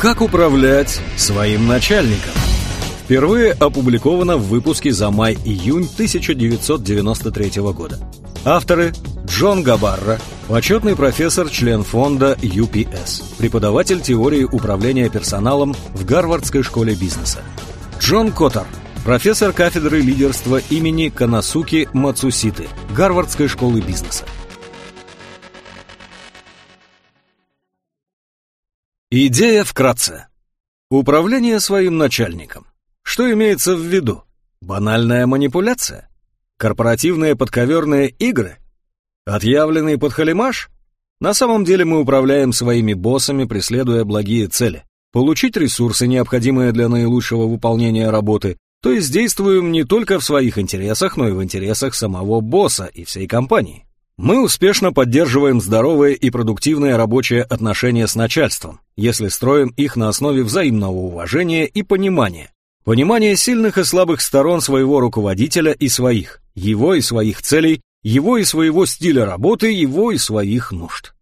Как управлять своим начальником? Впервые опубликовано в выпуске за май-июнь 1993 года. Авторы Джон Габарра, почетный профессор, член фонда UPS, преподаватель теории управления персоналом в Гарвардской школе бизнеса. Джон Коттер, профессор кафедры лидерства имени Канасуки Мацуситы, Гарвардской школы бизнеса. Идея вкратце. Управление своим начальником. Что имеется в виду? Банальная манипуляция? Корпоративные подковерные игры? Отъявленный подхалимаш? На самом деле мы управляем своими боссами, преследуя благие цели. Получить ресурсы, необходимые для наилучшего выполнения работы, то есть действуем не только в своих интересах, но и в интересах самого босса и всей компании. Мы успешно поддерживаем здоровые и продуктивные рабочие отношения с начальством, если строим их на основе взаимного уважения и понимания. Понимание сильных и слабых сторон своего руководителя и своих, его и своих целей, его и своего стиля работы, его и своих нужд.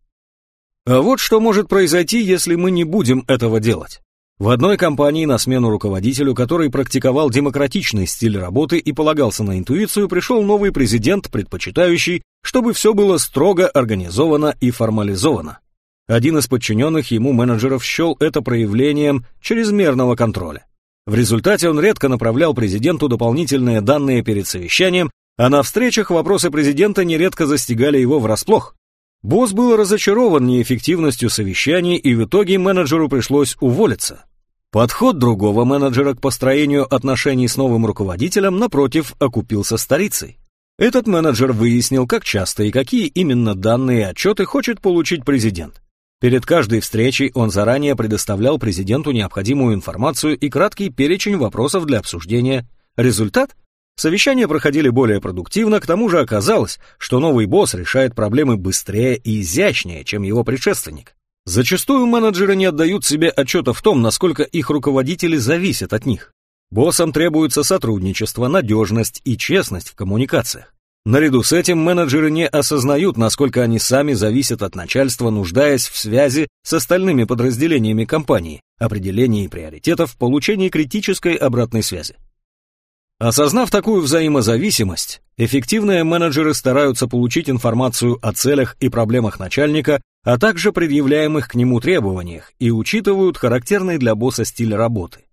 А вот что может произойти, если мы не будем этого делать. В одной компании на смену руководителю, который практиковал демократичный стиль работы и полагался на интуицию, пришел новый президент, предпочитающий, чтобы все было строго организовано и формализовано. Один из подчиненных ему менеджеров счел это проявлением чрезмерного контроля. В результате он редко направлял президенту дополнительные данные перед совещанием, а на встречах вопросы президента нередко застигали его врасплох. Босс был разочарован неэффективностью совещаний, и в итоге менеджеру пришлось уволиться. Подход другого менеджера к построению отношений с новым руководителем, напротив, окупился старицей. Этот менеджер выяснил, как часто и какие именно данные и отчеты хочет получить президент. Перед каждой встречей он заранее предоставлял президенту необходимую информацию и краткий перечень вопросов для обсуждения. Результат? Совещания проходили более продуктивно, к тому же оказалось, что новый босс решает проблемы быстрее и изящнее, чем его предшественник. Зачастую менеджеры не отдают себе отчета в том, насколько их руководители зависят от них. Боссам требуется сотрудничество, надежность и честность в коммуникациях. Наряду с этим менеджеры не осознают, насколько они сами зависят от начальства, нуждаясь в связи с остальными подразделениями компании, определении приоритетов, получении критической обратной связи. Осознав такую взаимозависимость, эффективные менеджеры стараются получить информацию о целях и проблемах начальника, а также предъявляемых к нему требованиях и учитывают характерный для босса стиль работы.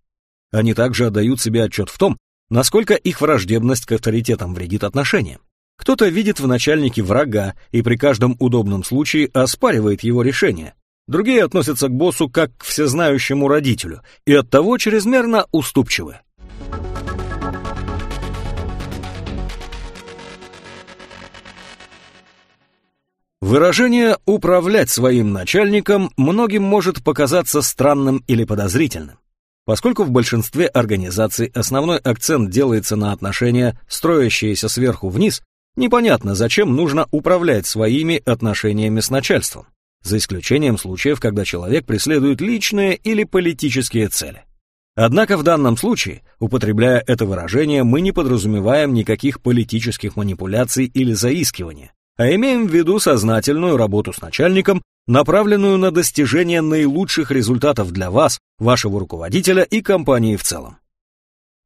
Они также отдают себе отчет в том, насколько их враждебность к авторитетам вредит отношениям. Кто-то видит в начальнике врага и при каждом удобном случае оспаривает его решение. Другие относятся к боссу как к всезнающему родителю и оттого чрезмерно уступчивы. Выражение «управлять своим начальником» многим может показаться странным или подозрительным. Поскольку в большинстве организаций основной акцент делается на отношения, строящиеся сверху вниз, непонятно, зачем нужно управлять своими отношениями с начальством, за исключением случаев, когда человек преследует личные или политические цели. Однако в данном случае, употребляя это выражение, мы не подразумеваем никаких политических манипуляций или заискивания, а имеем в виду сознательную работу с начальником, направленную на достижение наилучших результатов для вас, вашего руководителя и компании в целом.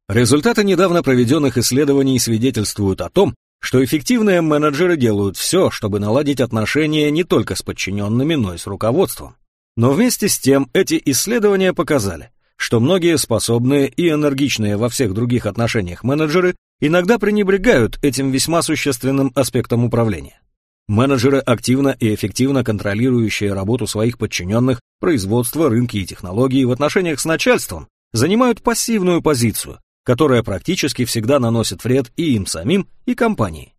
Результаты недавно проведенных исследований свидетельствуют о том, что эффективные менеджеры делают все, чтобы наладить отношения не только с подчиненными, но и с руководством. Но вместе с тем эти исследования показали, что многие способные и энергичные во всех других отношениях менеджеры иногда пренебрегают этим весьма существенным аспектом управления. Менеджеры, активно и эффективно контролирующие работу своих подчиненных, производство, рынки и технологии в отношениях с начальством, занимают пассивную позицию, которая практически всегда наносит вред и им самим, и компании.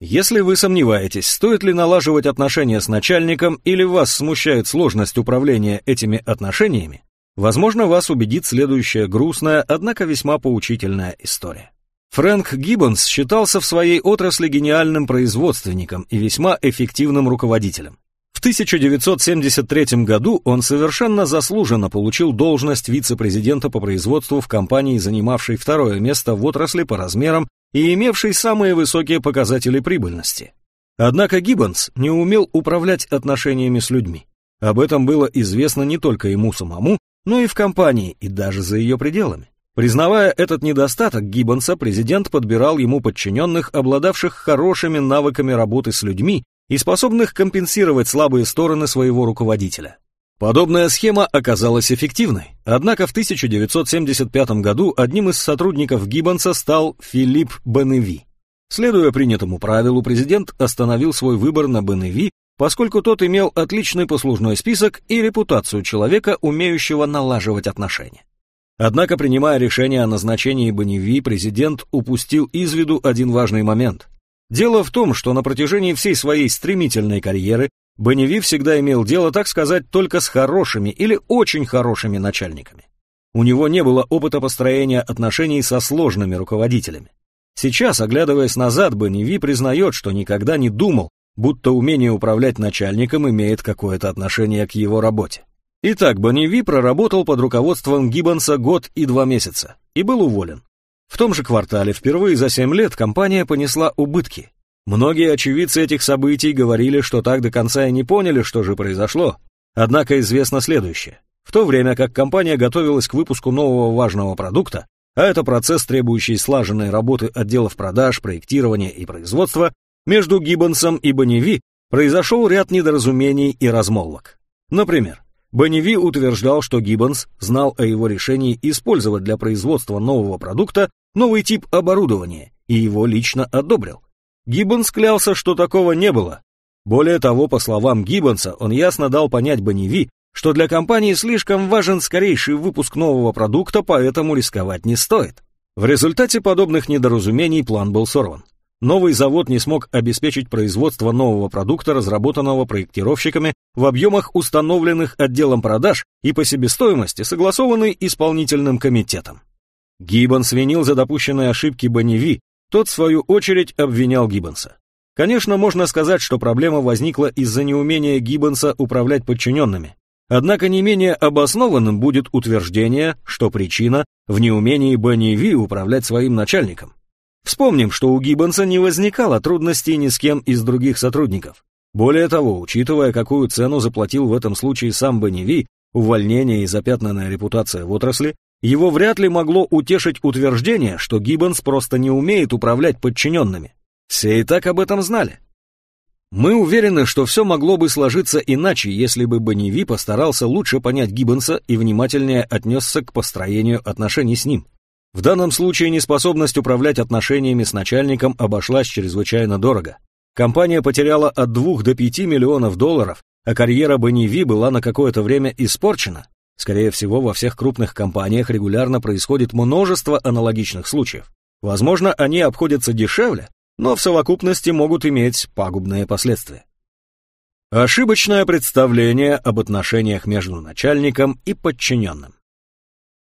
Если вы сомневаетесь, стоит ли налаживать отношения с начальником или вас смущает сложность управления этими отношениями, возможно, вас убедит следующая грустная, однако весьма поучительная история. Фрэнк Гиббонс считался в своей отрасли гениальным производственником и весьма эффективным руководителем. В 1973 году он совершенно заслуженно получил должность вице-президента по производству в компании, занимавшей второе место в отрасли по размерам и имевшей самые высокие показатели прибыльности. Однако Гиббонс не умел управлять отношениями с людьми. Об этом было известно не только ему самому, но и в компании, и даже за ее пределами. Признавая этот недостаток Гиббонса, президент подбирал ему подчиненных, обладавших хорошими навыками работы с людьми и способных компенсировать слабые стороны своего руководителя. Подобная схема оказалась эффективной, однако в 1975 году одним из сотрудников Гиббонса стал Филипп Беневи. Следуя принятому правилу, президент остановил свой выбор на Беневи, поскольку тот имел отличный послужной список и репутацию человека, умеющего налаживать отношения. Однако, принимая решение о назначении Беневи, президент упустил из виду один важный момент. Дело в том, что на протяжении всей своей стремительной карьеры Беневи всегда имел дело, так сказать, только с хорошими или очень хорошими начальниками. У него не было опыта построения отношений со сложными руководителями. Сейчас, оглядываясь назад, Беневи признает, что никогда не думал, будто умение управлять начальником имеет какое-то отношение к его работе. Итак, Бонневи проработал под руководством Гиббонса год и два месяца и был уволен. В том же квартале впервые за семь лет компания понесла убытки. Многие очевидцы этих событий говорили, что так до конца и не поняли, что же произошло. Однако известно следующее. В то время как компания готовилась к выпуску нового важного продукта, а это процесс, требующий слаженной работы отделов продаж, проектирования и производства, между Гиббонсом и Бонневи произошел ряд недоразумений и размолвок. Например, Бонневи утверждал, что Гиббонс знал о его решении использовать для производства нового продукта новый тип оборудования и его лично одобрил. Гиббонс клялся, что такого не было. Более того, по словам Гиббонса, он ясно дал понять Бонневи, что для компании слишком важен скорейший выпуск нового продукта, поэтому рисковать не стоит. В результате подобных недоразумений план был сорван. Новый завод не смог обеспечить производство нового продукта, разработанного проектировщиками в объемах, установленных отделом продаж и по себестоимости, согласованной исполнительным комитетом. Гиббонс винил за допущенные ошибки Бонневи, тот, в свою очередь, обвинял Гиббонса. Конечно, можно сказать, что проблема возникла из-за неумения Гиббонса управлять подчиненными. Однако не менее обоснованным будет утверждение, что причина в неумении Бонневи управлять своим начальником. Вспомним, что у Гиббонса не возникало трудностей ни с кем из других сотрудников. Более того, учитывая, какую цену заплатил в этом случае сам Бонневи, увольнение и запятнанная репутация в отрасли, его вряд ли могло утешить утверждение, что Гиббонс просто не умеет управлять подчиненными. Все и так об этом знали. Мы уверены, что все могло бы сложиться иначе, если бы Бонневи постарался лучше понять Гиббонса и внимательнее отнесся к построению отношений с ним. В данном случае неспособность управлять отношениями с начальником обошлась чрезвычайно дорого. Компания потеряла от 2 до 5 миллионов долларов, а карьера Бонневи была на какое-то время испорчена. Скорее всего, во всех крупных компаниях регулярно происходит множество аналогичных случаев. Возможно, они обходятся дешевле, но в совокупности могут иметь пагубные последствия. Ошибочное представление об отношениях между начальником и подчиненным.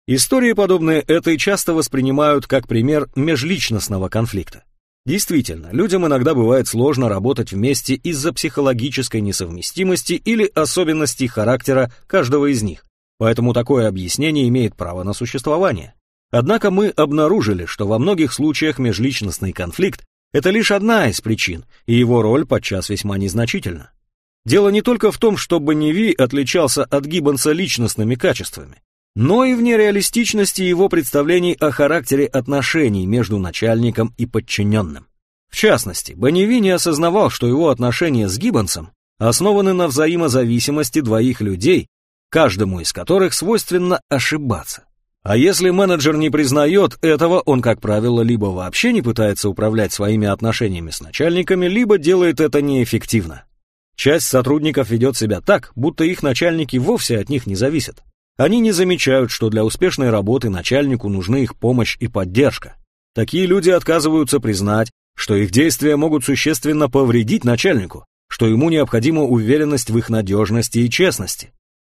Истории, подобные этой, часто воспринимают как пример межличностного конфликта. Действительно, людям иногда бывает сложно работать вместе из-за психологической несовместимости или особенностей характера каждого из них. Поэтому такое объяснение имеет право на существование. Однако мы обнаружили, что во многих случаях межличностный конфликт – это лишь одна из причин, и его роль подчас весьма незначительна. Дело не только в том, что Бонневи отличался от Гиббонса личностными качествами, но и в нереалистичности его представлений о характере отношений между начальником и подчиненным. В частности, Бонневи не осознавал, что его отношения с Гиббонсом основаны на взаимозависимости двоих людей, каждому из которых свойственно ошибаться. А если менеджер не признает этого, он, как правило, либо вообще не пытается управлять своими отношениями с начальниками, либо делает это неэффективно. Часть сотрудников ведет себя так, будто их начальники вовсе от них не зависят. Они не замечают, что для успешной работы начальнику нужны их помощь и поддержка. Такие люди отказываются признать, что их действия могут существенно повредить начальнику, что ему необходима уверенность в их надежности и честности.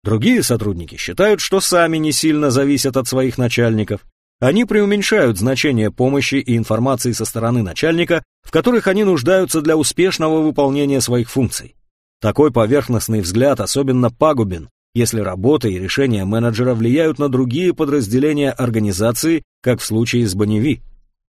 Другие сотрудники считают, что сами не сильно зависят от своих начальников. Они преуменьшают значение помощи и информации со стороны начальника, в которых они нуждаются для успешного выполнения своих функций. Такой поверхностный взгляд особенно пагубен, если работа и решения менеджера влияют на другие подразделения организации, как в случае с Бонневи.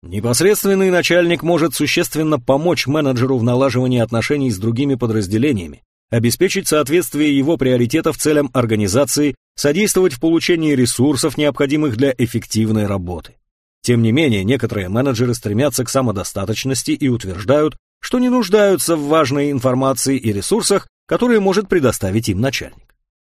Непосредственный начальник может существенно помочь менеджеру в налаживании отношений с другими подразделениями, обеспечить соответствие его приоритетов целям организации, содействовать в получении ресурсов, необходимых для эффективной работы. Тем не менее, некоторые менеджеры стремятся к самодостаточности и утверждают, что не нуждаются в важной информации и ресурсах, которые может предоставить им начальник.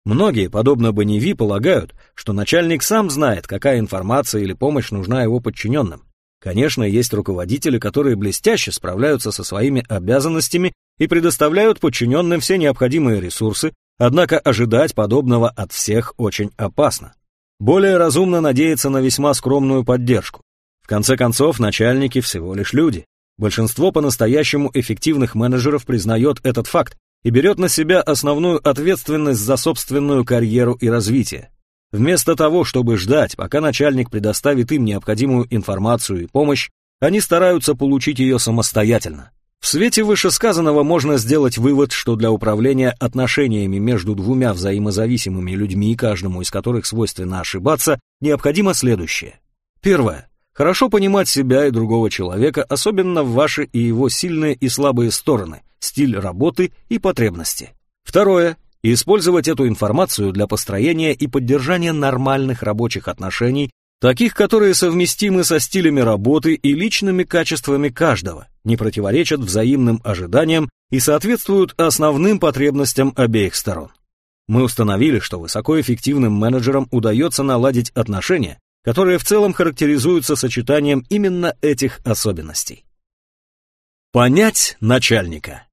Многие, подобно Боневи, полагают, что начальник сам знает, какая информация или помощь нужна его подчиненным. Конечно, есть руководители, которые блестяще справляются со своими обязанностями и предоставляют подчиненным все необходимые ресурсы, однако ожидать подобного от всех очень опасно. Более разумно надеяться на весьма скромную поддержку. В конце концов, начальники всего лишь люди. Большинство по-настоящему эффективных менеджеров признает этот факт и берет на себя основную ответственность за собственную карьеру и развитие. Вместо того, чтобы ждать, пока начальник предоставит им необходимую информацию и помощь, они стараются получить ее самостоятельно. В свете вышесказанного можно сделать вывод, что для управления отношениями между двумя взаимозависимыми людьми, каждому из которых свойственно ошибаться, необходимо следующее. Первое. Хорошо понимать себя и другого человека, особенно в ваши и его сильные и слабые стороны, стиль работы и потребности. Второе. Использовать эту информацию для построения и поддержания нормальных рабочих отношений таких, которые совместимы со стилями работы и личными качествами каждого, не противоречат взаимным ожиданиям и соответствуют основным потребностям обеих сторон. Мы установили, что высокоэффективным менеджерам удается наладить отношения, которые в целом характеризуются сочетанием именно этих особенностей. Понять начальника.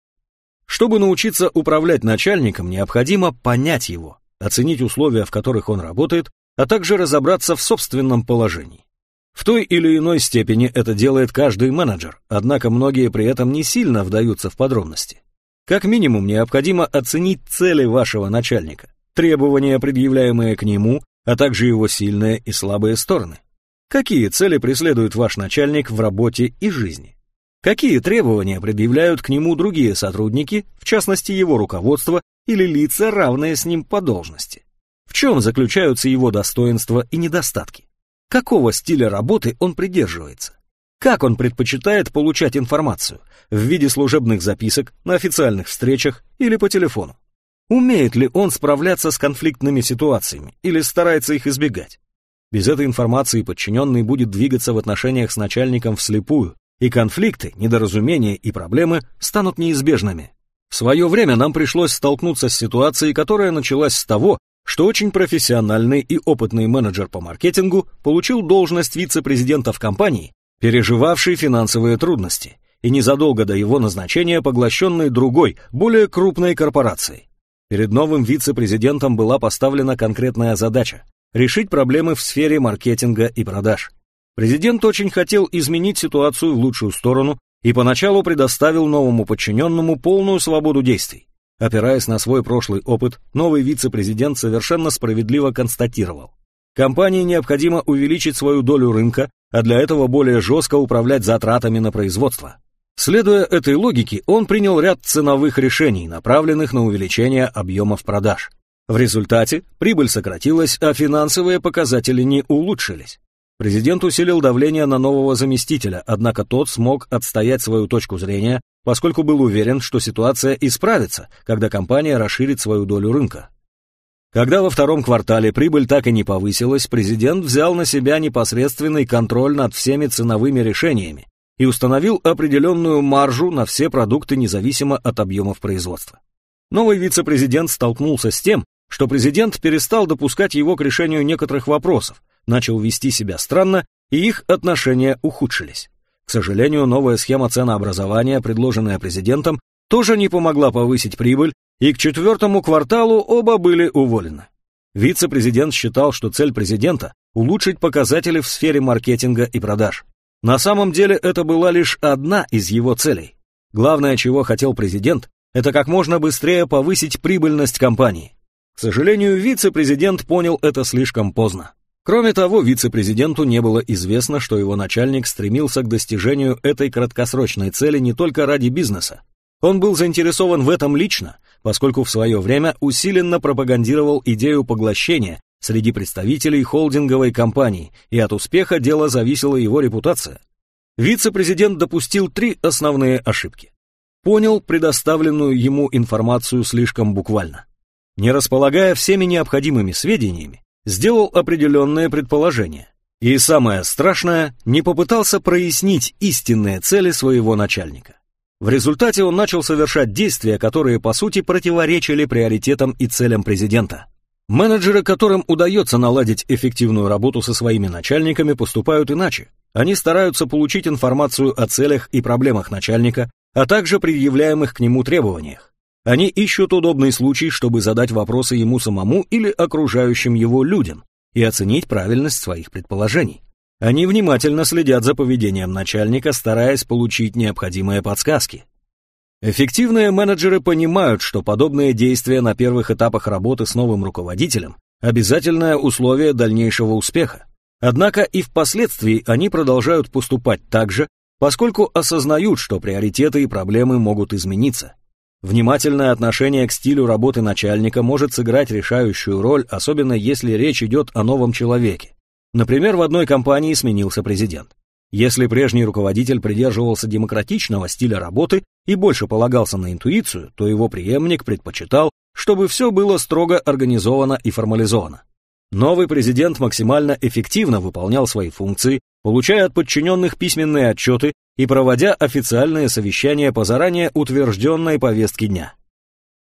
Чтобы научиться управлять начальником, необходимо понять его, оценить условия, в которых он работает, а также разобраться в собственном положении. В той или иной степени это делает каждый менеджер, однако многие при этом не сильно вдаются в подробности. Как минимум необходимо оценить цели вашего начальника, требования, предъявляемые к нему, а также его сильные и слабые стороны. Какие цели преследует ваш начальник в работе и жизни? Какие требования предъявляют к нему другие сотрудники, в частности его руководство или лица, равные с ним по должности? В чем заключаются его достоинства и недостатки? Какого стиля работы он придерживается? Как он предпочитает получать информацию? В виде служебных записок, на официальных встречах или по телефону? Умеет ли он справляться с конфликтными ситуациями или старается их избегать? Без этой информации подчиненный будет двигаться в отношениях с начальником вслепую, и конфликты, недоразумения и проблемы станут неизбежными. В свое время нам пришлось столкнуться с ситуацией, которая началась с того, что очень профессиональный и опытный менеджер по маркетингу получил должность вице-президента в компании, переживавшей финансовые трудности, и незадолго до его назначения поглощенной другой, более крупной корпорацией. Перед новым вице-президентом была поставлена конкретная задача – решить проблемы в сфере маркетинга и продаж. Президент очень хотел изменить ситуацию в лучшую сторону и поначалу предоставил новому подчиненному полную свободу действий. Опираясь на свой прошлый опыт, новый вице-президент совершенно справедливо констатировал. Компании необходимо увеличить свою долю рынка, а для этого более жестко управлять затратами на производство. Следуя этой логике, он принял ряд ценовых решений, направленных на увеличение объемов продаж. В результате прибыль сократилась, а финансовые показатели не улучшились. Президент усилил давление на нового заместителя, однако тот смог отстоять свою точку зрения, поскольку был уверен, что ситуация исправится, когда компания расширит свою долю рынка. Когда во втором квартале прибыль так и не повысилась, президент взял на себя непосредственный контроль над всеми ценовыми решениями и установил определенную маржу на все продукты независимо от объемов производства. Новый вице-президент столкнулся с тем, что президент перестал допускать его к решению некоторых вопросов, начал вести себя странно, и их отношения ухудшились. К сожалению, новая схема ценообразования, предложенная президентом, тоже не помогла повысить прибыль, и к четвертому кварталу оба были уволены. Вице-президент считал, что цель президента – улучшить показатели в сфере маркетинга и продаж. На самом деле это была лишь одна из его целей. Главное, чего хотел президент, это как можно быстрее повысить прибыльность компании. К сожалению, вице-президент понял это слишком поздно. Кроме того, вице-президенту не было известно, что его начальник стремился к достижению этой краткосрочной цели не только ради бизнеса. Он был заинтересован в этом лично, поскольку в свое время усиленно пропагандировал идею поглощения среди представителей холдинговой компании, и от успеха дела зависела его репутация. Вице-президент допустил три основные ошибки. понял предоставленную ему информацию слишком буквально. Не располагая всеми необходимыми сведениями, сделал определенное предположение. И самое страшное, не попытался прояснить истинные цели своего начальника. В результате он начал совершать действия, которые по сути противоречили приоритетам и целям президента. Менеджеры, которым удается наладить эффективную работу со своими начальниками, поступают иначе. Они стараются получить информацию о целях и проблемах начальника, а также предъявляемых к нему требованиях. Они ищут удобный случай, чтобы задать вопросы ему самому или окружающим его людям и оценить правильность своих предположений. Они внимательно следят за поведением начальника, стараясь получить необходимые подсказки. Эффективные менеджеры понимают, что подобные действия на первых этапах работы с новым руководителем – обязательное условие дальнейшего успеха. Однако и впоследствии они продолжают поступать так же, поскольку осознают, что приоритеты и проблемы могут измениться. Внимательное отношение к стилю работы начальника может сыграть решающую роль, особенно если речь идет о новом человеке. Например, в одной компании сменился президент. Если прежний руководитель придерживался демократичного стиля работы и больше полагался на интуицию, то его преемник предпочитал, чтобы все было строго организовано и формализовано. Новый президент максимально эффективно выполнял свои функции, получая от подчиненных письменные отчеты и проводя официальные совещания по заранее утвержденной повестке дня.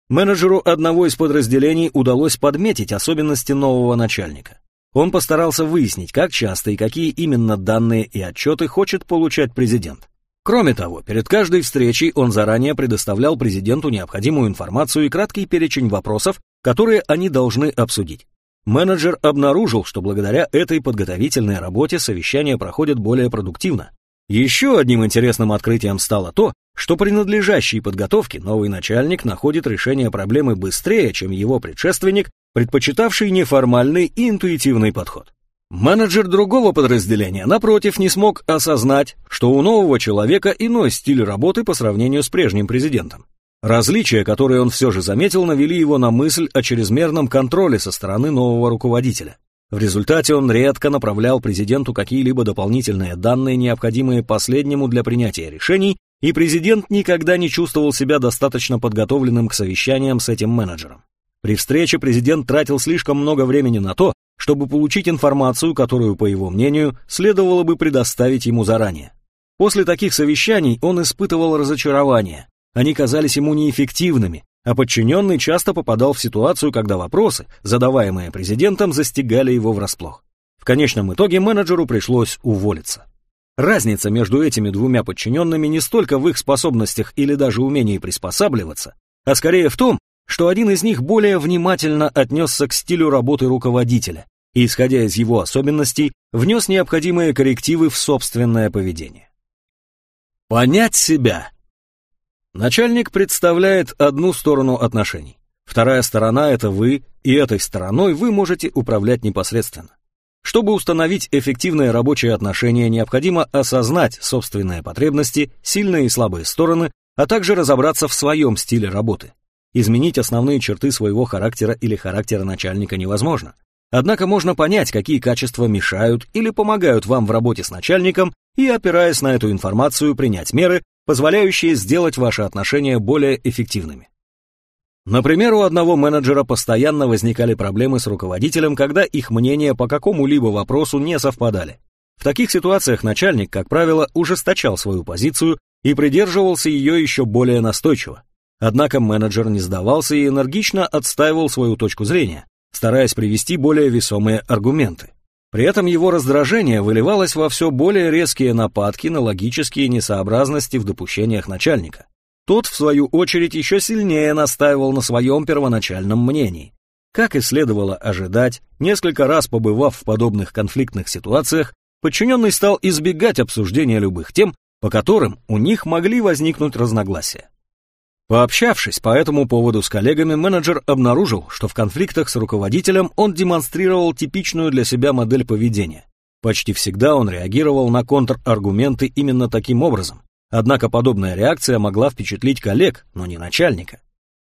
Менеджеру одного из подразделений удалось подметить особенности нового начальника. Он постарался выяснить, как часто и какие именно данные и отчеты хочет получать президент. Кроме того, перед каждой встречей он заранее предоставлял президенту необходимую информацию и краткий перечень вопросов, которые они должны обсудить. Менеджер обнаружил, что благодаря этой подготовительной работе совещания проходят более продуктивно. Еще одним интересным открытием стало то, что при надлежащей подготовке новый начальник находит решение проблемы быстрее, чем его предшественник, предпочитавший неформальный и интуитивный подход. Менеджер другого подразделения, напротив, не смог осознать, что у нового человека иной стиль работы по сравнению с прежним президентом. Различия, которые он все же заметил, навели его на мысль о чрезмерном контроле со стороны нового руководителя. В результате он редко направлял президенту какие-либо дополнительные данные, необходимые последнему для принятия решений, и президент никогда не чувствовал себя достаточно подготовленным к совещаниям с этим менеджером. При встрече президент тратил слишком много времени на то, чтобы получить информацию, которую, по его мнению, следовало бы предоставить ему заранее. После таких совещаний он испытывал разочарование, они казались ему неэффективными, а подчиненный часто попадал в ситуацию, когда вопросы, задаваемые президентом, застигали его врасплох. В конечном итоге менеджеру пришлось уволиться. Разница между этими двумя подчиненными не столько в их способностях или даже умении приспосабливаться, а скорее в том, что один из них более внимательно отнесся к стилю работы руководителя и, исходя из его особенностей, внес необходимые коррективы в собственное поведение. Понять себя Начальник представляет одну сторону отношений. Вторая сторона – это вы, и этой стороной вы можете управлять непосредственно. Чтобы установить эффективное рабочее отношение, необходимо осознать собственные потребности, сильные и слабые стороны, а также разобраться в своем стиле работы. Изменить основные черты своего характера или характера начальника невозможно. Однако можно понять, какие качества мешают или помогают вам в работе с начальником и, опираясь на эту информацию, принять меры, позволяющие сделать ваши отношения более эффективными. Например, у одного менеджера постоянно возникали проблемы с руководителем, когда их мнения по какому-либо вопросу не совпадали. В таких ситуациях начальник, как правило, ужесточал свою позицию и придерживался ее еще более настойчиво. Однако менеджер не сдавался и энергично отстаивал свою точку зрения, стараясь привести более весомые аргументы. При этом его раздражение выливалось во все более резкие нападки на логические несообразности в допущениях начальника. Тот, в свою очередь, еще сильнее настаивал на своем первоначальном мнении. Как и следовало ожидать, несколько раз побывав в подобных конфликтных ситуациях, подчиненный стал избегать обсуждения любых тем, по которым у них могли возникнуть разногласия. Пообщавшись по этому поводу с коллегами, менеджер обнаружил, что в конфликтах с руководителем он демонстрировал типичную для себя модель поведения. Почти всегда он реагировал на контраргументы именно таким образом. Однако подобная реакция могла впечатлить коллег, но не начальника.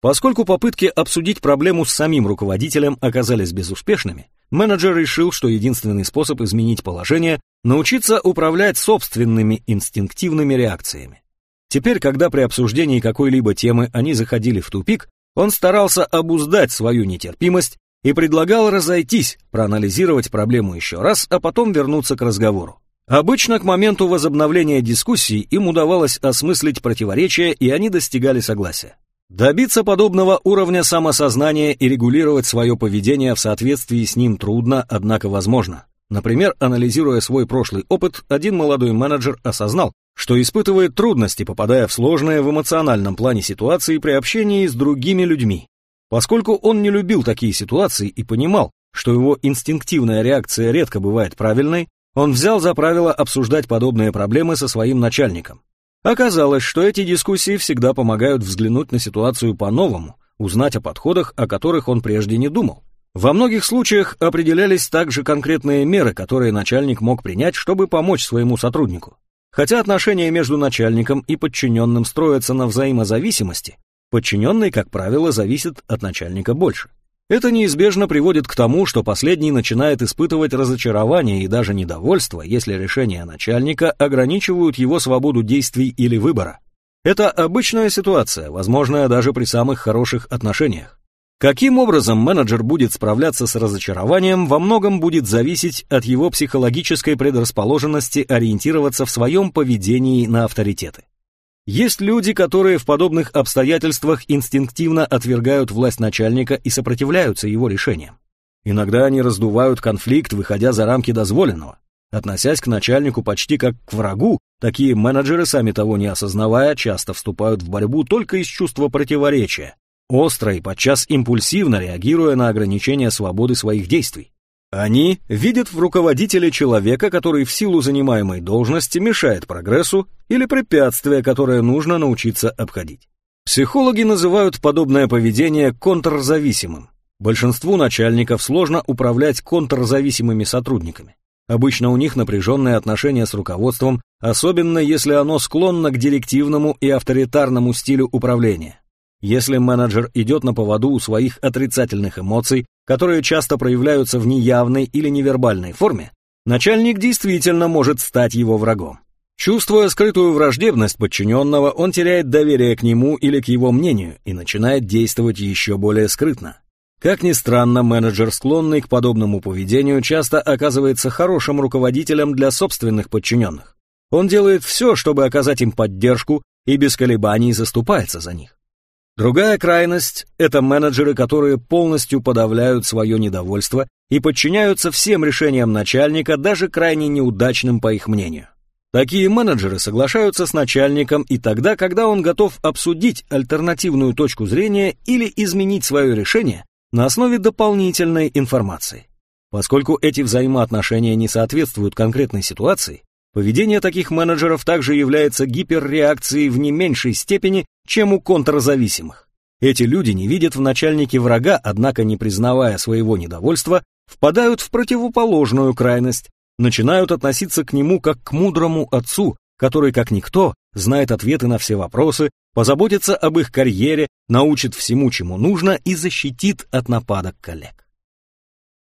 Поскольку попытки обсудить проблему с самим руководителем оказались безуспешными, менеджер решил, что единственный способ изменить положение – научиться управлять собственными инстинктивными реакциями. Теперь, когда при обсуждении какой-либо темы они заходили в тупик, он старался обуздать свою нетерпимость и предлагал разойтись, проанализировать проблему еще раз, а потом вернуться к разговору. Обычно к моменту возобновления дискуссий им удавалось осмыслить противоречия, и они достигали согласия. Добиться подобного уровня самосознания и регулировать свое поведение в соответствии с ним трудно, однако возможно. Например, анализируя свой прошлый опыт, один молодой менеджер осознал, что испытывает трудности, попадая в сложные в эмоциональном плане ситуации при общении с другими людьми. Поскольку он не любил такие ситуации и понимал, что его инстинктивная реакция редко бывает правильной, он взял за правило обсуждать подобные проблемы со своим начальником. Оказалось, что эти дискуссии всегда помогают взглянуть на ситуацию по-новому, узнать о подходах, о которых он прежде не думал. Во многих случаях определялись также конкретные меры, которые начальник мог принять, чтобы помочь своему сотруднику. Хотя отношения между начальником и подчиненным строятся на взаимозависимости, подчиненный, как правило, зависит от начальника больше. Это неизбежно приводит к тому, что последний начинает испытывать разочарование и даже недовольство, если решения начальника ограничивают его свободу действий или выбора. Это обычная ситуация, возможная даже при самых хороших отношениях. Каким образом менеджер будет справляться с разочарованием, во многом будет зависеть от его психологической предрасположенности ориентироваться в своем поведении на авторитеты. Есть люди, которые в подобных обстоятельствах инстинктивно отвергают власть начальника и сопротивляются его решениям. Иногда они раздувают конфликт, выходя за рамки дозволенного. Относясь к начальнику почти как к врагу, такие менеджеры, сами того не осознавая, часто вступают в борьбу только из чувства противоречия, остро и подчас импульсивно реагируя на ограничения свободы своих действий. Они видят в руководителе человека, который в силу занимаемой должности мешает прогрессу или препятствие, которое нужно научиться обходить. Психологи называют подобное поведение контрзависимым. Большинству начальников сложно управлять контрзависимыми сотрудниками. Обычно у них напряженные отношения с руководством, особенно если оно склонно к директивному и авторитарному стилю управления. Если менеджер идет на поводу у своих отрицательных эмоций, которые часто проявляются в неявной или невербальной форме, начальник действительно может стать его врагом. Чувствуя скрытую враждебность подчиненного, он теряет доверие к нему или к его мнению и начинает действовать еще более скрытно. Как ни странно, менеджер, склонный к подобному поведению, часто оказывается хорошим руководителем для собственных подчиненных. Он делает все, чтобы оказать им поддержку и без колебаний заступается за них. Другая крайность – это менеджеры, которые полностью подавляют свое недовольство и подчиняются всем решениям начальника, даже крайне неудачным по их мнению. Такие менеджеры соглашаются с начальником и тогда, когда он готов обсудить альтернативную точку зрения или изменить свое решение на основе дополнительной информации. Поскольку эти взаимоотношения не соответствуют конкретной ситуации, Поведение таких менеджеров также является гиперреакцией в не меньшей степени, чем у контрзависимых. Эти люди не видят в начальнике врага, однако, не признавая своего недовольства, впадают в противоположную крайность, начинают относиться к нему как к мудрому отцу, который, как никто, знает ответы на все вопросы, позаботится об их карьере, научит всему, чему нужно и защитит от нападок коллег.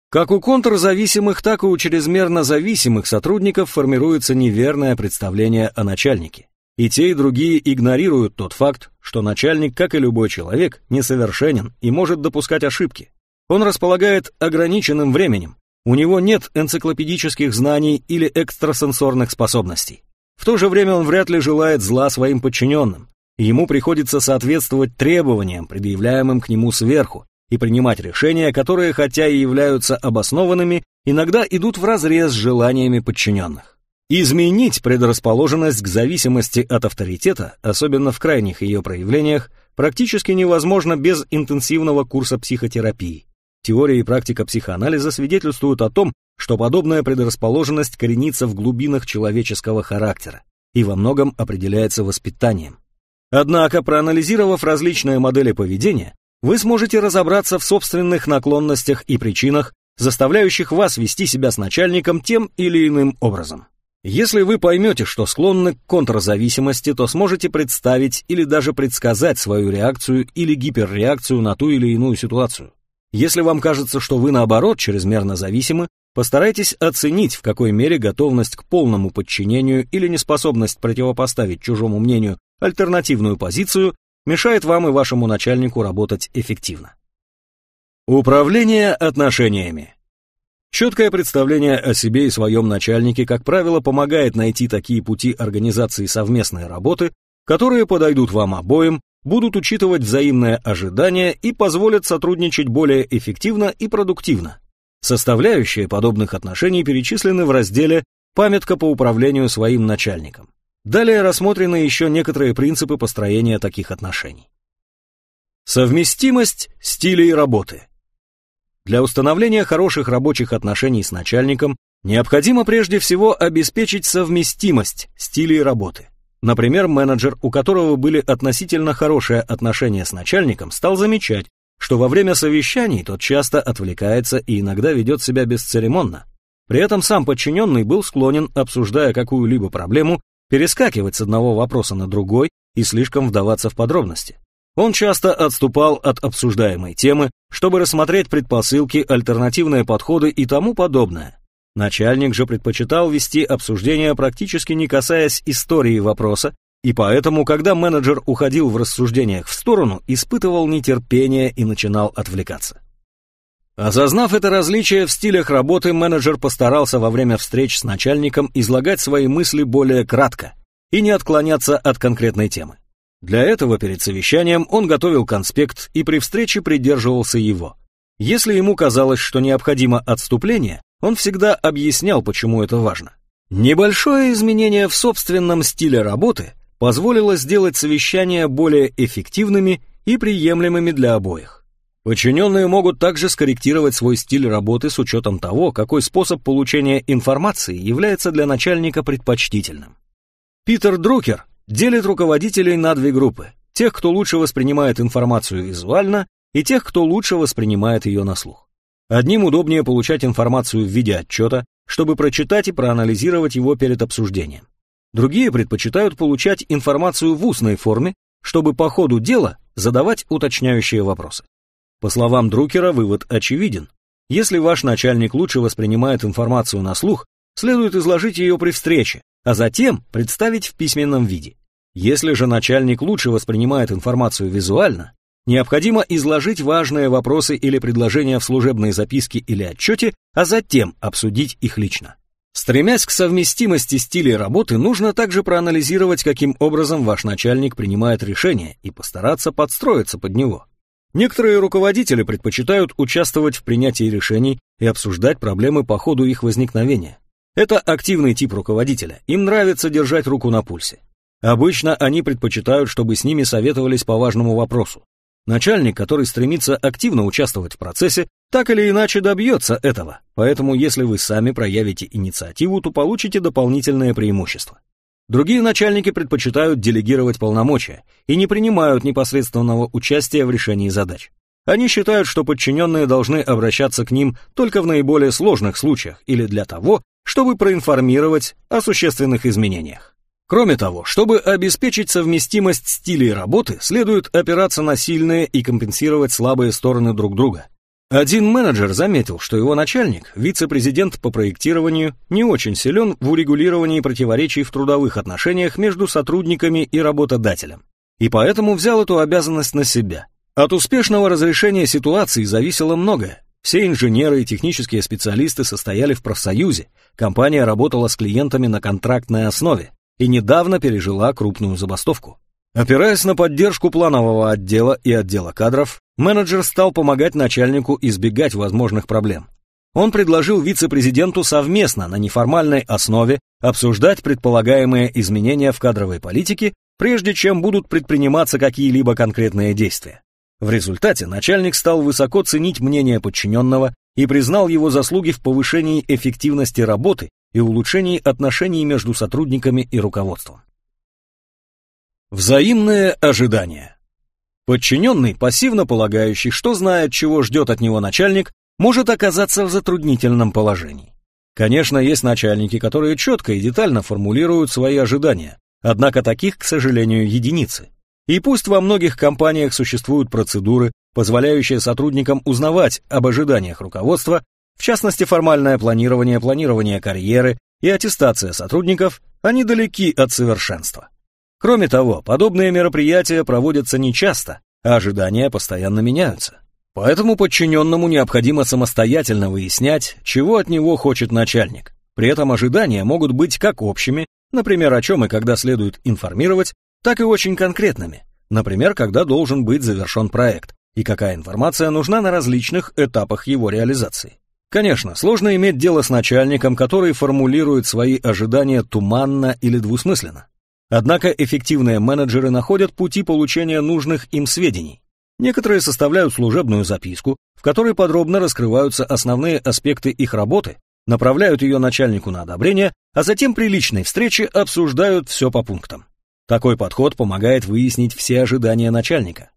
Как у контрзависимых, так и у чрезмерно зависимых сотрудников формируется неверное представление о начальнике. И те, и другие игнорируют тот факт, что начальник, как и любой человек, несовершенен и может допускать ошибки. Он располагает ограниченным временем, у него нет энциклопедических знаний или экстрасенсорных способностей. В то же время он вряд ли желает зла своим подчиненным. Ему приходится соответствовать требованиям, предъявляемым к нему сверху, и принимать решения, которые, хотя и являются обоснованными, иногда идут вразрез с желаниями подчиненных. Изменить предрасположенность к зависимости от авторитета, особенно в крайних ее проявлениях, практически невозможно без интенсивного курса психотерапии. Теория и практика психоанализа свидетельствуют о том, что подобная предрасположенность коренится в глубинах человеческого характера и во многом определяется воспитанием. Однако, проанализировав различные модели поведения, вы сможете разобраться в собственных наклонностях и причинах, заставляющих вас вести себя с начальником тем или иным образом. Если вы поймете, что склонны к контрзависимости, то сможете представить или даже предсказать свою реакцию или гиперреакцию на ту или иную ситуацию. Если вам кажется, что вы наоборот чрезмерно зависимы, постарайтесь оценить, в какой мере готовность к полному подчинению или неспособность противопоставить чужому мнению альтернативную позицию, мешает вам и вашему начальнику работать эффективно. Управление отношениями. Четкое представление о себе и своем начальнике, как правило, помогает найти такие пути организации совместной работы, которые подойдут вам обоим, будут учитывать взаимное ожидание и позволят сотрудничать более эффективно и продуктивно. Составляющие подобных отношений перечислены в разделе «Памятка по управлению своим начальником». Далее рассмотрены еще некоторые принципы построения таких отношений. Совместимость стилей работы. Для установления хороших рабочих отношений с начальником необходимо прежде всего обеспечить совместимость стилей работы. Например, менеджер, у которого были относительно хорошие отношения с начальником, стал замечать, что во время совещаний тот часто отвлекается и иногда ведет себя бесцеремонно. При этом сам подчиненный был склонен, обсуждая какую-либо проблему, перескакивать с одного вопроса на другой и слишком вдаваться в подробности. Он часто отступал от обсуждаемой темы, чтобы рассмотреть предпосылки, альтернативные подходы и тому подобное. Начальник же предпочитал вести обсуждение, практически не касаясь истории вопроса, и поэтому, когда менеджер уходил в рассуждениях в сторону, испытывал нетерпение и начинал отвлекаться. Осознав это различие в стилях работы, менеджер постарался во время встреч с начальником излагать свои мысли более кратко и не отклоняться от конкретной темы. Для этого перед совещанием он готовил конспект и при встрече придерживался его. Если ему казалось, что необходимо отступление, он всегда объяснял, почему это важно. Небольшое изменение в собственном стиле работы позволило сделать совещания более эффективными и приемлемыми для обоих. Подчиненные могут также скорректировать свой стиль работы с учетом того, какой способ получения информации является для начальника предпочтительным. Питер Друкер делит руководителей на две группы – тех, кто лучше воспринимает информацию визуально, и тех, кто лучше воспринимает ее на слух. Одним удобнее получать информацию в виде отчета, чтобы прочитать и проанализировать его перед обсуждением. Другие предпочитают получать информацию в устной форме, чтобы по ходу дела задавать уточняющие вопросы. По словам Друкера, вывод очевиден. Если ваш начальник лучше воспринимает информацию на слух, следует изложить ее при встрече, а затем представить в письменном виде. Если же начальник лучше воспринимает информацию визуально, Необходимо изложить важные вопросы или предложения в служебной записке или отчете, а затем обсудить их лично. Стремясь к совместимости стилей работы, нужно также проанализировать, каким образом ваш начальник принимает решения и постараться подстроиться под него. Некоторые руководители предпочитают участвовать в принятии решений и обсуждать проблемы по ходу их возникновения. Это активный тип руководителя, им нравится держать руку на пульсе. Обычно они предпочитают, чтобы с ними советовались по важному вопросу. Начальник, который стремится активно участвовать в процессе, так или иначе добьется этого, поэтому если вы сами проявите инициативу, то получите дополнительное преимущество. Другие начальники предпочитают делегировать полномочия и не принимают непосредственного участия в решении задач. Они считают, что подчиненные должны обращаться к ним только в наиболее сложных случаях или для того, чтобы проинформировать о существенных изменениях. Кроме того, чтобы обеспечить совместимость стилей работы, следует опираться на сильные и компенсировать слабые стороны друг друга. Один менеджер заметил, что его начальник, вице-президент по проектированию, не очень силен в урегулировании противоречий в трудовых отношениях между сотрудниками и работодателем, и поэтому взял эту обязанность на себя. От успешного разрешения ситуации зависело многое. Все инженеры и технические специалисты состояли в профсоюзе, компания работала с клиентами на контрактной основе, и недавно пережила крупную забастовку. Опираясь на поддержку планового отдела и отдела кадров, менеджер стал помогать начальнику избегать возможных проблем. Он предложил вице-президенту совместно на неформальной основе обсуждать предполагаемые изменения в кадровой политике, прежде чем будут предприниматься какие-либо конкретные действия. В результате начальник стал высоко ценить мнение подчиненного и признал его заслуги в повышении эффективности работы и улучшении отношений между сотрудниками и руководством. Взаимное ожидание. Подчиненный, пассивно полагающий, что знает, чего ждет от него начальник, может оказаться в затруднительном положении. Конечно, есть начальники, которые четко и детально формулируют свои ожидания, однако таких, к сожалению, единицы. И пусть во многих компаниях существуют процедуры, позволяющие сотрудникам узнавать об ожиданиях руководства, в частности, формальное планирование, планирование карьеры и аттестация сотрудников, они далеки от совершенства. Кроме того, подобные мероприятия проводятся нечасто, а ожидания постоянно меняются. Поэтому подчиненному необходимо самостоятельно выяснять, чего от него хочет начальник. При этом ожидания могут быть как общими, например, о чем и когда следует информировать, так и очень конкретными, например, когда должен быть завершен проект, и какая информация нужна на различных этапах его реализации. Конечно, сложно иметь дело с начальником, который формулирует свои ожидания туманно или двусмысленно. Однако эффективные менеджеры находят пути получения нужных им сведений. Некоторые составляют служебную записку, в которой подробно раскрываются основные аспекты их работы, направляют ее начальнику на одобрение, а затем при личной встрече обсуждают все по пунктам. Такой подход помогает выяснить все ожидания начальника.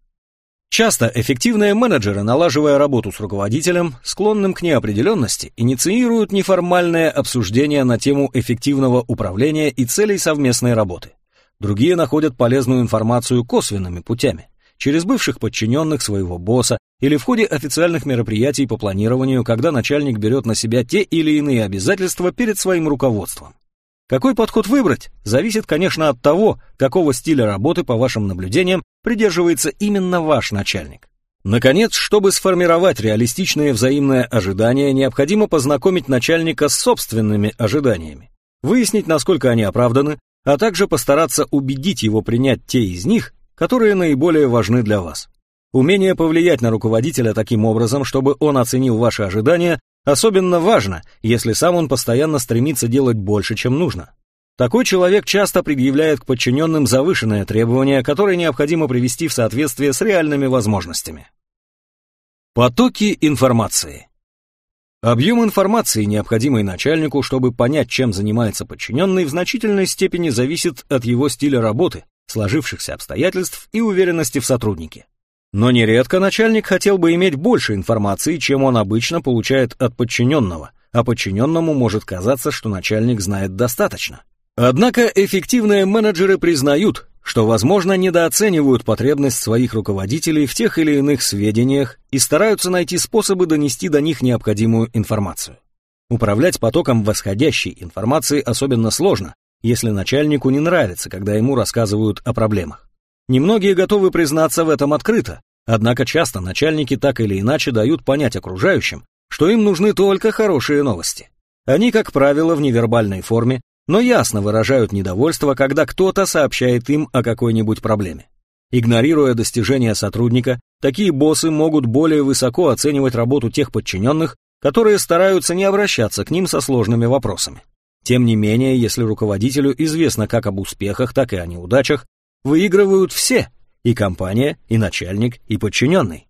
Часто эффективные менеджеры, налаживая работу с руководителем, склонным к неопределенности, инициируют неформальное обсуждение на тему эффективного управления и целей совместной работы. Другие находят полезную информацию косвенными путями через бывших подчиненных своего босса или в ходе официальных мероприятий по планированию, когда начальник берет на себя те или иные обязательства перед своим руководством. Какой подход выбрать, зависит, конечно, от того, какого стиля работы, по вашим наблюдениям, придерживается именно ваш начальник. Наконец, чтобы сформировать реалистичные взаимные ожидания, необходимо познакомить начальника с собственными ожиданиями, выяснить, насколько они оправданы, а также постараться убедить его принять те из них, которые наиболее важны для вас. Умение повлиять на руководителя таким образом, чтобы он оценил ваши ожидания, особенно важно, если сам он постоянно стремится делать больше, чем нужно. Такой человек часто предъявляет к подчиненным завышенные требования, которые необходимо привести в соответствие с реальными возможностями. Потоки информации. Объем информации, необходимый начальнику, чтобы понять, чем занимается подчиненный, в значительной степени зависит от его стиля работы, сложившихся обстоятельств и уверенности в сотруднике. Но нередко начальник хотел бы иметь больше информации, чем он обычно получает от подчиненного, а подчиненному может казаться, что начальник знает достаточно. Однако эффективные менеджеры признают, что, возможно, недооценивают потребность своих руководителей в тех или иных сведениях и стараются найти способы донести до них необходимую информацию. Управлять потоком восходящей информации особенно сложно, если начальнику не нравится, когда ему рассказывают о проблемах. Немногие готовы признаться в этом открыто, однако часто начальники так или иначе дают понять окружающим, что им нужны только хорошие новости. Они, как правило, в невербальной форме, но ясно выражают недовольство, когда кто-то сообщает им о какой-нибудь проблеме. Игнорируя достижения сотрудника, такие боссы могут более высоко оценивать работу тех подчиненных, которые стараются не обращаться к ним со сложными вопросами. Тем не менее, если руководителю известно как об успехах, так и о неудачах, выигрывают все – и компания, и начальник, и подчиненный.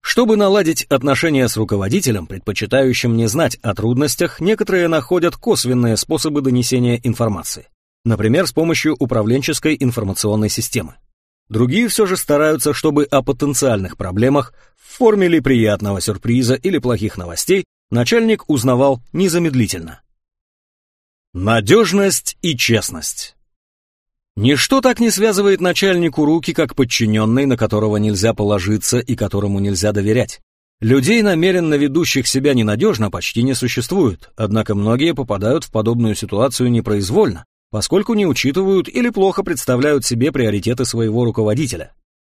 Чтобы наладить отношения с руководителем, предпочитающим не знать о трудностях, некоторые находят косвенные способы донесения информации, например, с помощью управленческой информационной системы. Другие все же стараются, чтобы о потенциальных проблемах в форме ли приятного сюрприза или плохих новостей начальник узнавал незамедлительно. Надежность и честность. Ничто так не связывает начальнику руки, как подчиненный, на которого нельзя положиться и которому нельзя доверять. Людей, намеренно ведущих себя ненадежно, почти не существует, однако многие попадают в подобную ситуацию непроизвольно, поскольку не учитывают или плохо представляют себе приоритеты своего руководителя.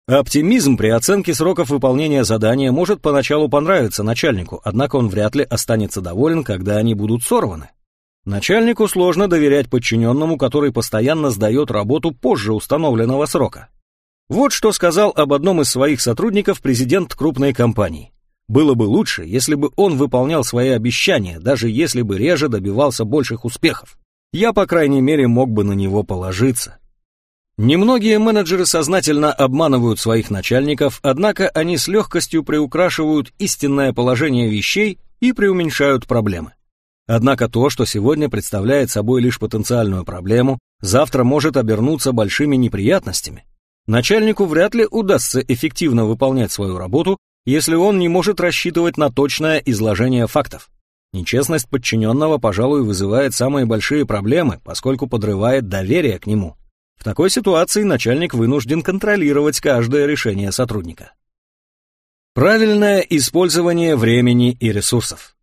Оптимизм при оценке сроков выполнения задания может поначалу понравиться начальнику, однако он вряд ли останется доволен, когда они будут сорваны. Начальнику сложно доверять подчиненному, который постоянно сдает работу позже установленного срока. Вот что сказал об одном из своих сотрудников президент крупной компании. Было бы лучше, если бы он выполнял свои обещания, даже если бы реже добивался больших успехов. Я, по крайней мере, мог бы на него положиться. Немногие менеджеры сознательно обманывают своих начальников, однако они с легкостью приукрашивают истинное положение вещей и преуменьшают проблемы. Однако то, что сегодня представляет собой лишь потенциальную проблему, завтра может обернуться большими неприятностями. Начальнику вряд ли удастся эффективно выполнять свою работу, если он не может рассчитывать на точное изложение фактов. Нечестность подчиненного, пожалуй, вызывает самые большие проблемы, поскольку подрывает доверие к нему. В такой ситуации начальник вынужден контролировать каждое решение сотрудника. Правильное использование времени и ресурсов.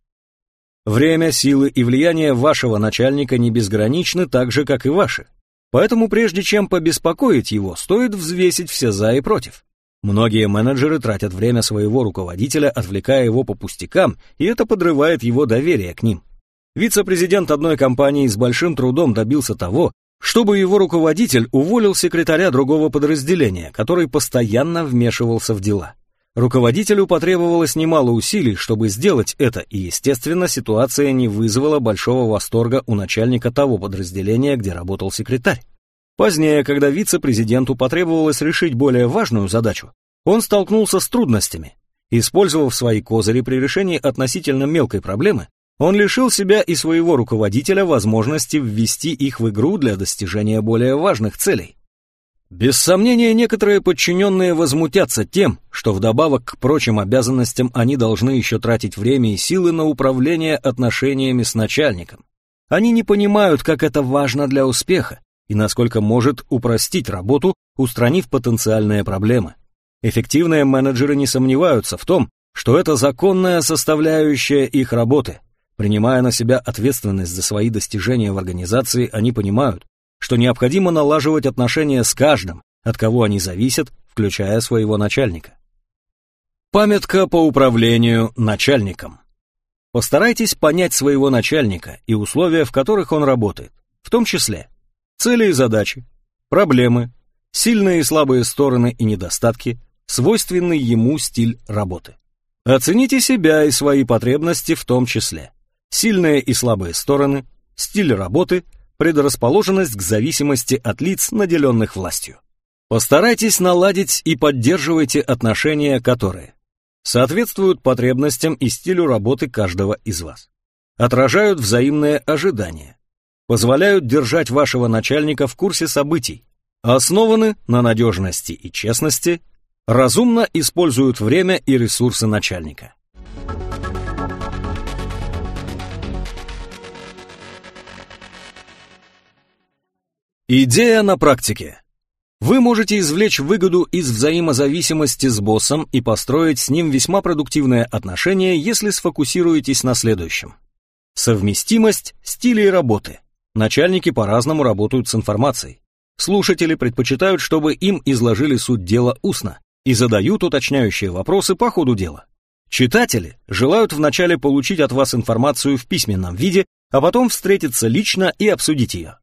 Время, силы и влияние вашего начальника не безграничны так же, как и ваши. Поэтому прежде чем побеспокоить его, стоит взвесить все «за» и «против». Многие менеджеры тратят время своего руководителя, отвлекая его по пустякам, и это подрывает его доверие к ним. Вице-президент одной компании с большим трудом добился того, чтобы его руководитель уволил секретаря другого подразделения, который постоянно вмешивался в дела. Руководителю потребовалось немало усилий, чтобы сделать это, и, естественно, ситуация не вызвала большого восторга у начальника того подразделения, где работал секретарь. Позднее, когда вице-президенту потребовалось решить более важную задачу, он столкнулся с трудностями. Использовав свои козыри при решении относительно мелкой проблемы, он лишил себя и своего руководителя возможности ввести их в игру для достижения более важных целей. Без сомнения, некоторые подчиненные возмутятся тем, что вдобавок к прочим обязанностям они должны еще тратить время и силы на управление отношениями с начальником. Они не понимают, как это важно для успеха и насколько может упростить работу, устранив потенциальные проблемы. Эффективные менеджеры не сомневаются в том, что это законная составляющая их работы. Принимая на себя ответственность за свои достижения в организации, они понимают, что необходимо налаживать отношения с каждым, от кого они зависят, включая своего начальника. Памятка по управлению начальником. Постарайтесь понять своего начальника и условия, в которых он работает, в том числе цели и задачи, проблемы, сильные и слабые стороны и недостатки, свойственный ему стиль работы. Оцените себя и свои потребности в том числе сильные и слабые стороны, стиль работы, предрасположенность к зависимости от лиц, наделенных властью. Постарайтесь наладить и поддерживайте отношения, которые соответствуют потребностям и стилю работы каждого из вас, отражают взаимные ожидания, позволяют держать вашего начальника в курсе событий, основаны на надежности и честности, разумно используют время и ресурсы начальника. Идея на практике. Вы можете извлечь выгоду из взаимозависимости с боссом и построить с ним весьма продуктивные отношения, если сфокусируетесь на следующем. Совместимость стилей работы. Начальники по-разному работают с информацией. Слушатели предпочитают, чтобы им изложили суть дела устно и задают уточняющие вопросы по ходу дела. Читатели желают вначале получить от вас информацию в письменном виде, а потом встретиться лично и обсудить ее.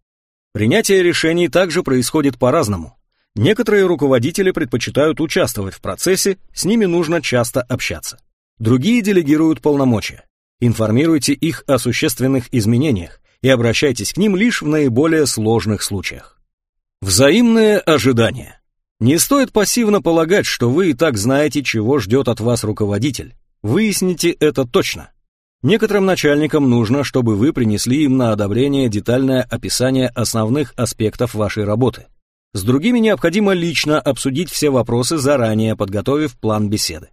Принятие решений также происходит по-разному. Некоторые руководители предпочитают участвовать в процессе, с ними нужно часто общаться. Другие делегируют полномочия. Информируйте их о существенных изменениях и обращайтесь к ним лишь в наиболее сложных случаях. Взаимные ожидания. Не стоит пассивно полагать, что вы и так знаете, чего ждет от вас руководитель. Выясните это точно. Некоторым начальникам нужно, чтобы вы принесли им на одобрение детальное описание основных аспектов вашей работы. С другими необходимо лично обсудить все вопросы, заранее подготовив план беседы.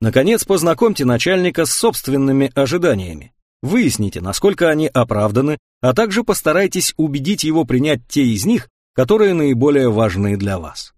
Наконец, познакомьте начальника с собственными ожиданиями. Выясните, насколько они оправданы, а также постарайтесь убедить его принять те из них, которые наиболее важны для вас.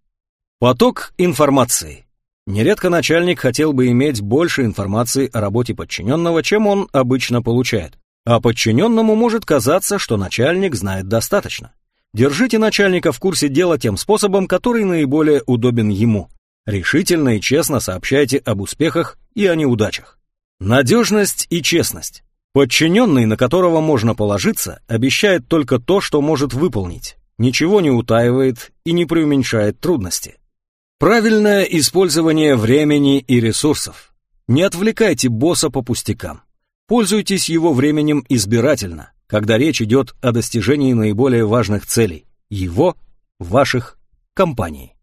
Поток информации. Нередко начальник хотел бы иметь больше информации о работе подчиненного, чем он обычно получает. А подчиненному может казаться, что начальник знает достаточно. Держите начальника в курсе дела тем способом, который наиболее удобен ему. Решительно и честно сообщайте об успехах и о неудачах. Надежность и честность. Подчиненный, на которого можно положиться, обещает только то, что может выполнить, ничего не утаивает и не преуменьшает трудности. Правильное использование времени и ресурсов. Не отвлекайте босса по пустякам. Пользуйтесь его временем избирательно, когда речь идет о достижении наиболее важных целей, его, ваших, компаний.